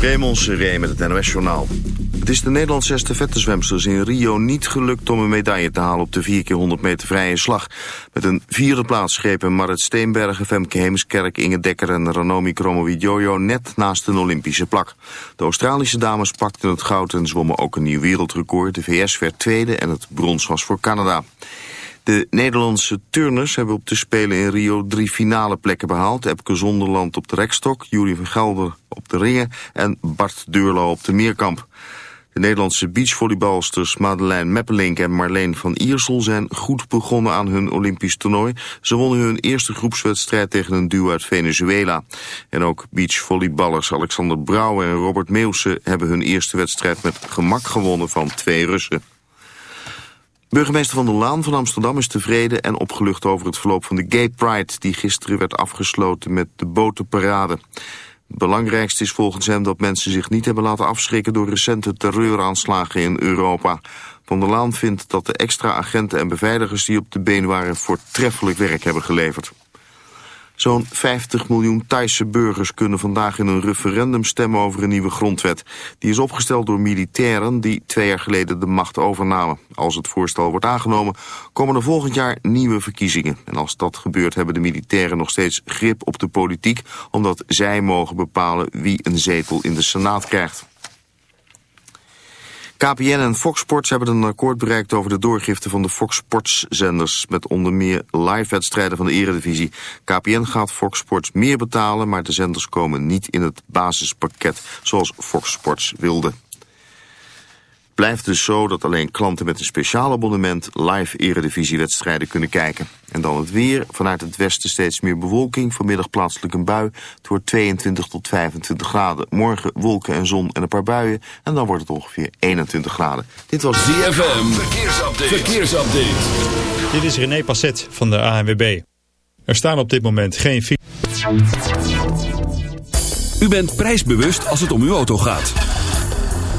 Raymond Seré met het NOS-journaal. Het is de Nederlandse estafettezwemsters in Rio niet gelukt om een medaille te halen op de 4 keer 100 meter vrije slag. Met een vierde plaats grepen Marit Steenbergen, Femke Heemskerk, Inge Dekker en Ranomi Kromowidjojo net naast een Olympische plak. De Australische dames pakten het goud en zwommen ook een nieuw wereldrecord. De VS werd tweede en het brons was voor Canada. De Nederlandse turners hebben op de Spelen in Rio drie finale plekken behaald. Epke Zonderland op de rekstok, Jurie van Gelder op de ringen en Bart Deurlo op de meerkamp. De Nederlandse beachvolleybalsters Madeleine Meppelink en Marleen van Iersel zijn goed begonnen aan hun Olympisch toernooi. Ze wonnen hun eerste groepswedstrijd tegen een duo uit Venezuela. En ook beachvolleyballers Alexander Brouwer en Robert Meeuwse hebben hun eerste wedstrijd met gemak gewonnen van twee Russen. Burgemeester Van der Laan van Amsterdam is tevreden en opgelucht over het verloop van de Gay Pride... die gisteren werd afgesloten met de botenparade. Het belangrijkste is volgens hem dat mensen zich niet hebben laten afschrikken... door recente terreuraanslagen in Europa. Van der Laan vindt dat de extra agenten en beveiligers die op de been waren... voortreffelijk werk hebben geleverd. Zo'n 50 miljoen Thaise burgers kunnen vandaag in een referendum stemmen over een nieuwe grondwet. Die is opgesteld door militairen die twee jaar geleden de macht overnamen. Als het voorstel wordt aangenomen, komen er volgend jaar nieuwe verkiezingen. En als dat gebeurt, hebben de militairen nog steeds grip op de politiek, omdat zij mogen bepalen wie een zetel in de Senaat krijgt. KPN en Fox Sports hebben een akkoord bereikt over de doorgifte van de Fox Sports zenders met onder meer live-wedstrijden van de eredivisie. KPN gaat Fox Sports meer betalen, maar de zenders komen niet in het basispakket zoals Fox Sports wilde blijft dus zo dat alleen klanten met een speciaal abonnement live eredivisiewedstrijden kunnen kijken. En dan het weer. Vanuit het westen steeds meer bewolking. Vanmiddag plaatselijk een bui. Het wordt 22 tot 25 graden. Morgen wolken en zon en een paar buien. En dan wordt het ongeveer 21 graden. Dit was ZFM. Verkeersupdate. Verkeersupdate. Dit is René Passet van de ANWB. Er staan op dit moment geen... U bent prijsbewust als het om uw auto gaat.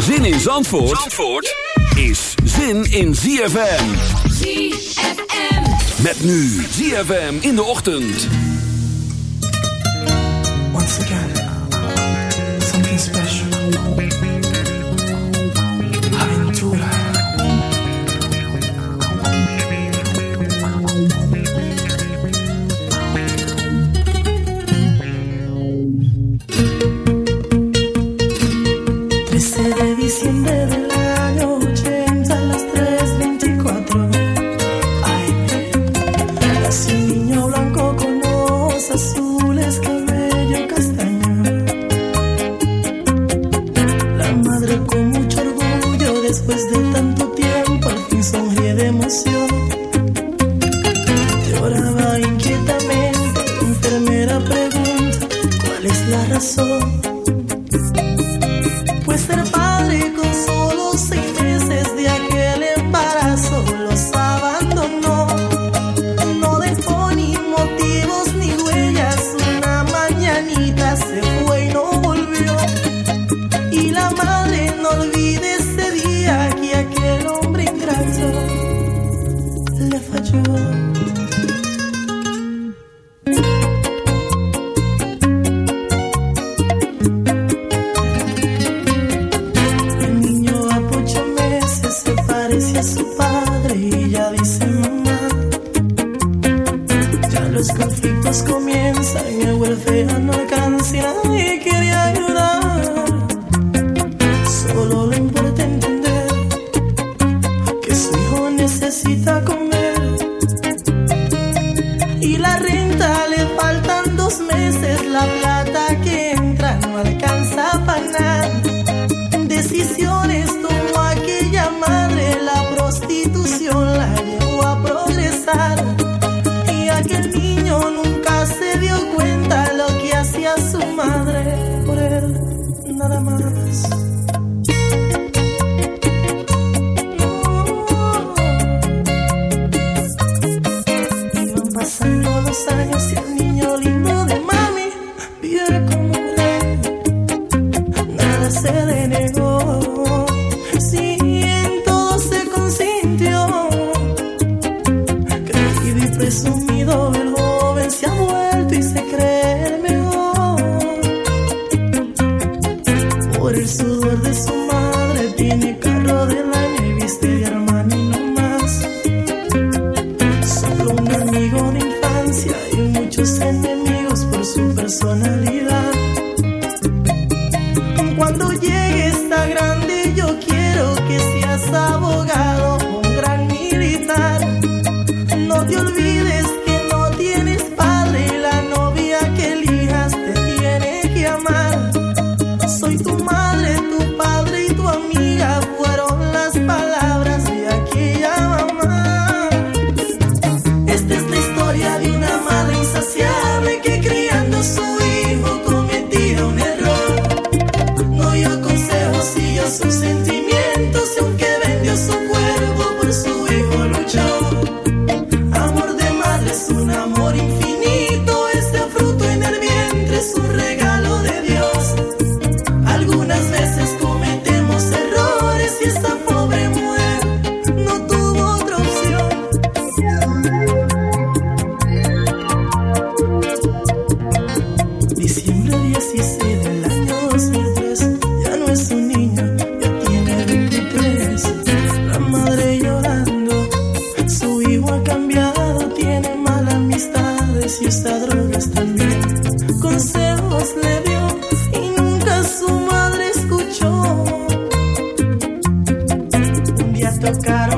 Zin in Zandvoort, Zandvoort is zin in ZFM. ZFM. Met nu ZFM in de ochtend. Once again, something special. ser niño lindo de tocaron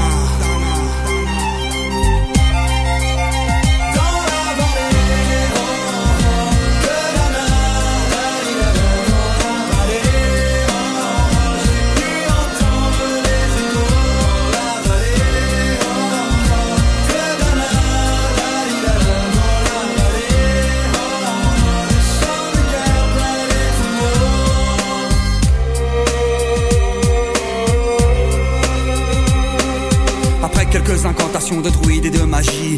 De druides et de magie,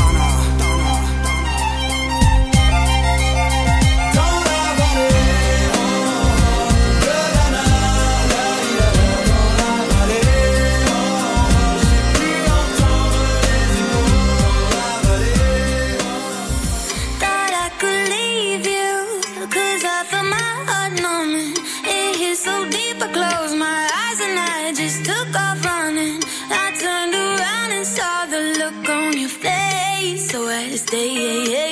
day.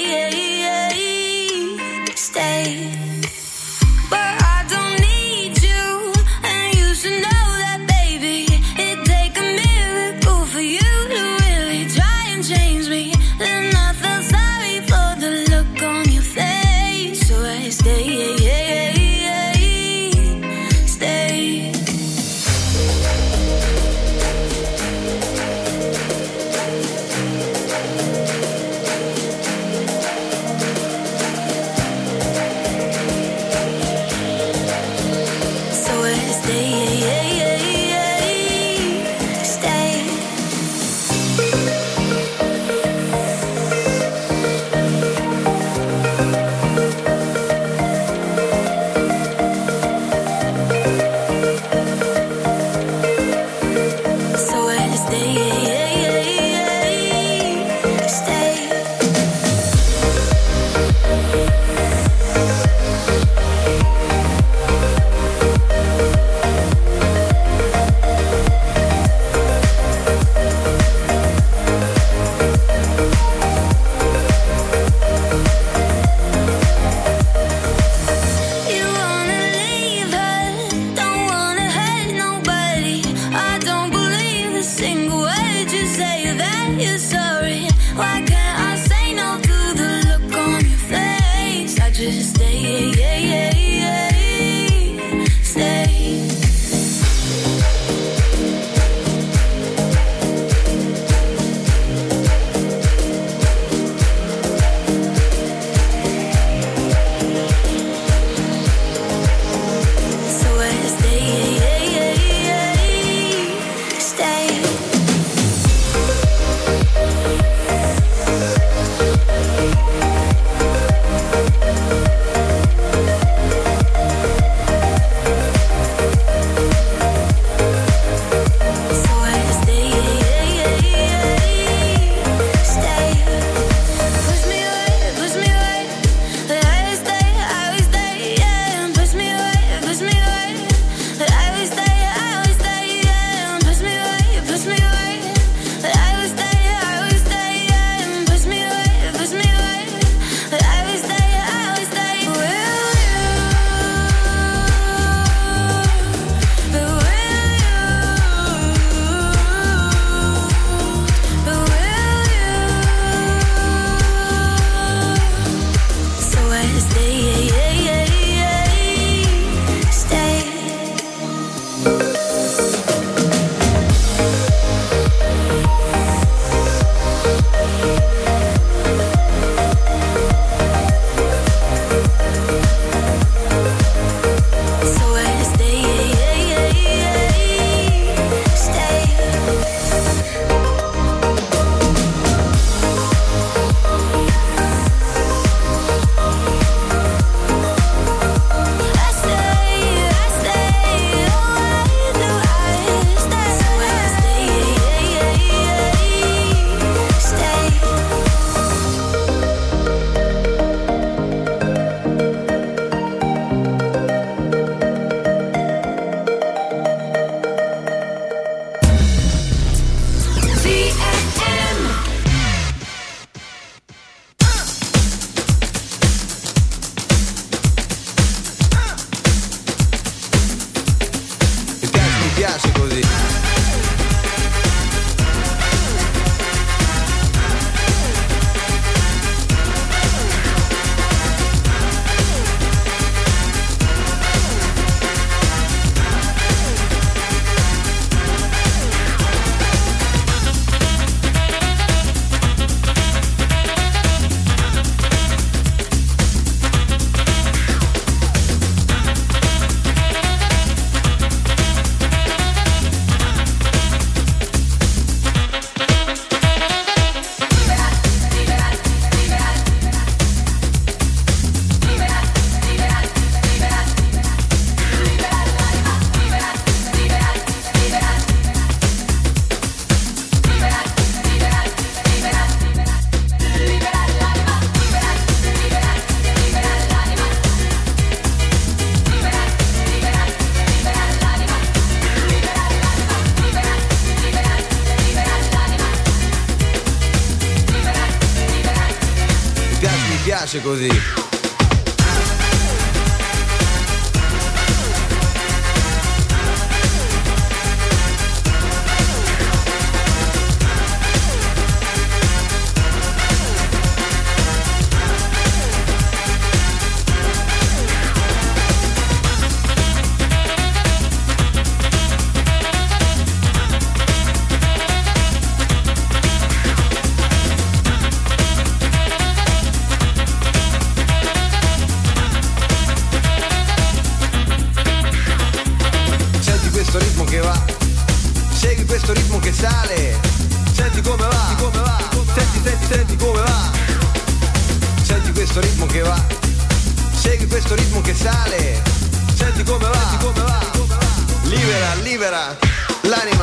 Lani.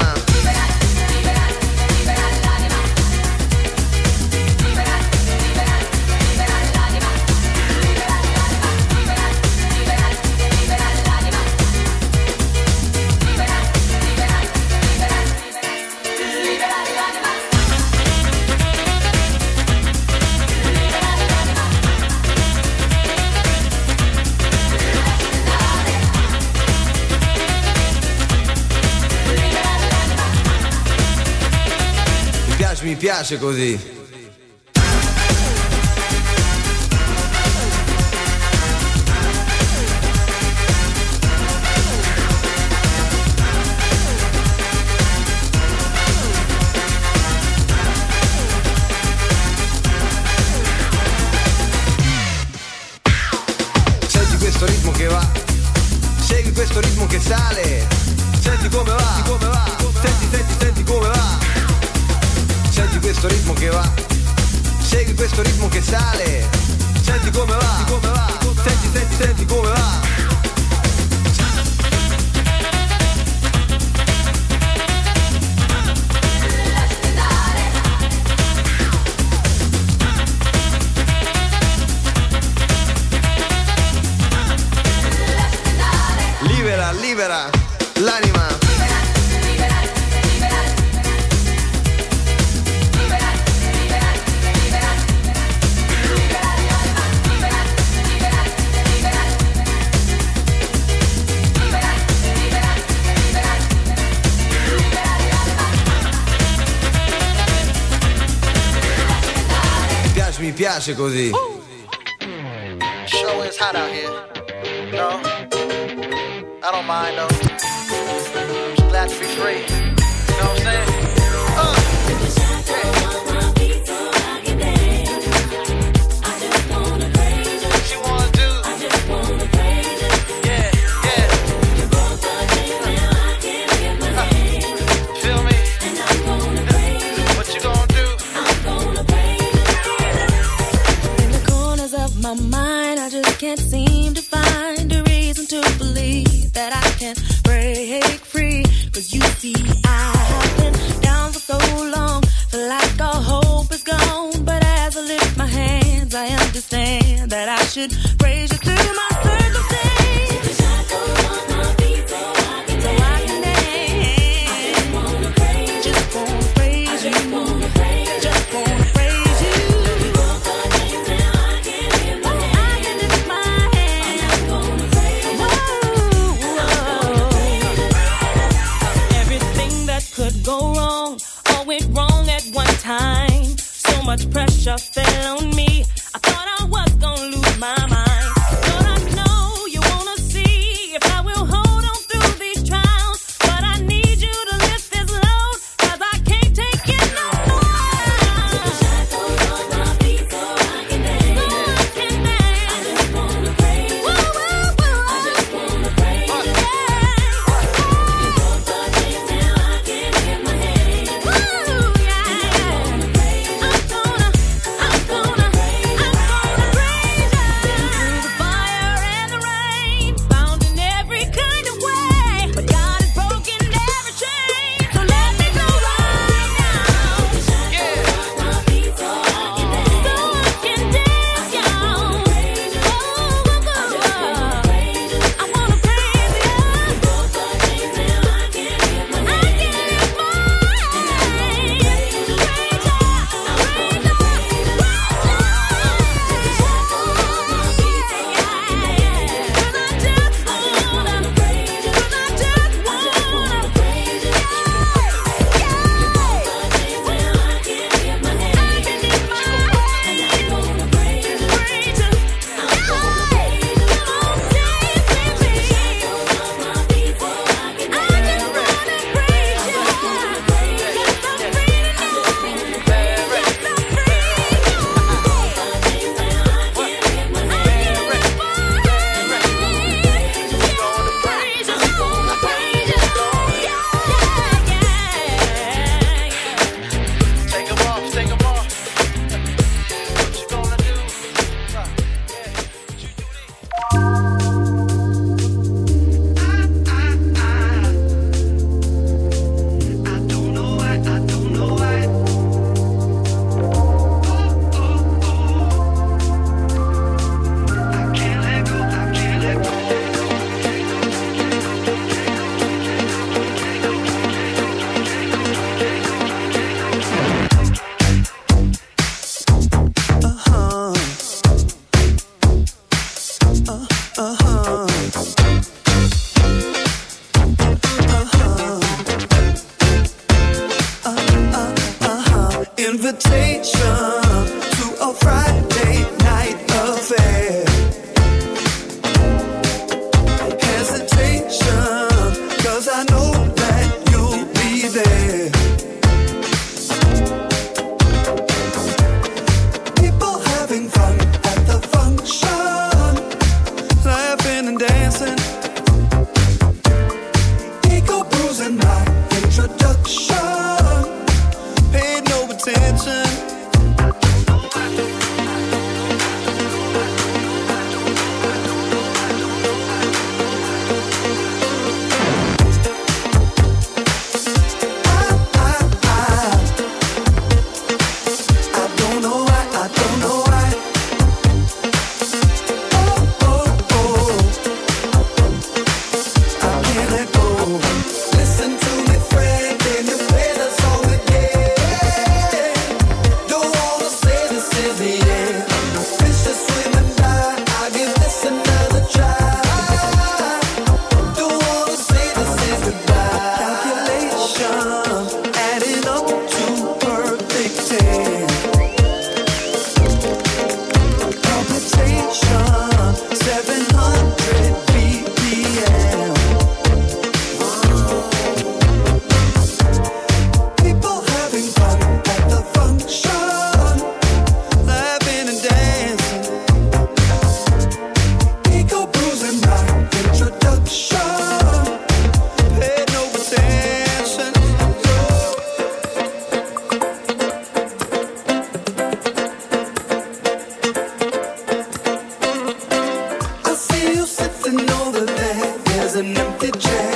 piace così. piace così. Uh. Show is hot out here. No, I don't mind though. Invitation to a Friday an empty chair.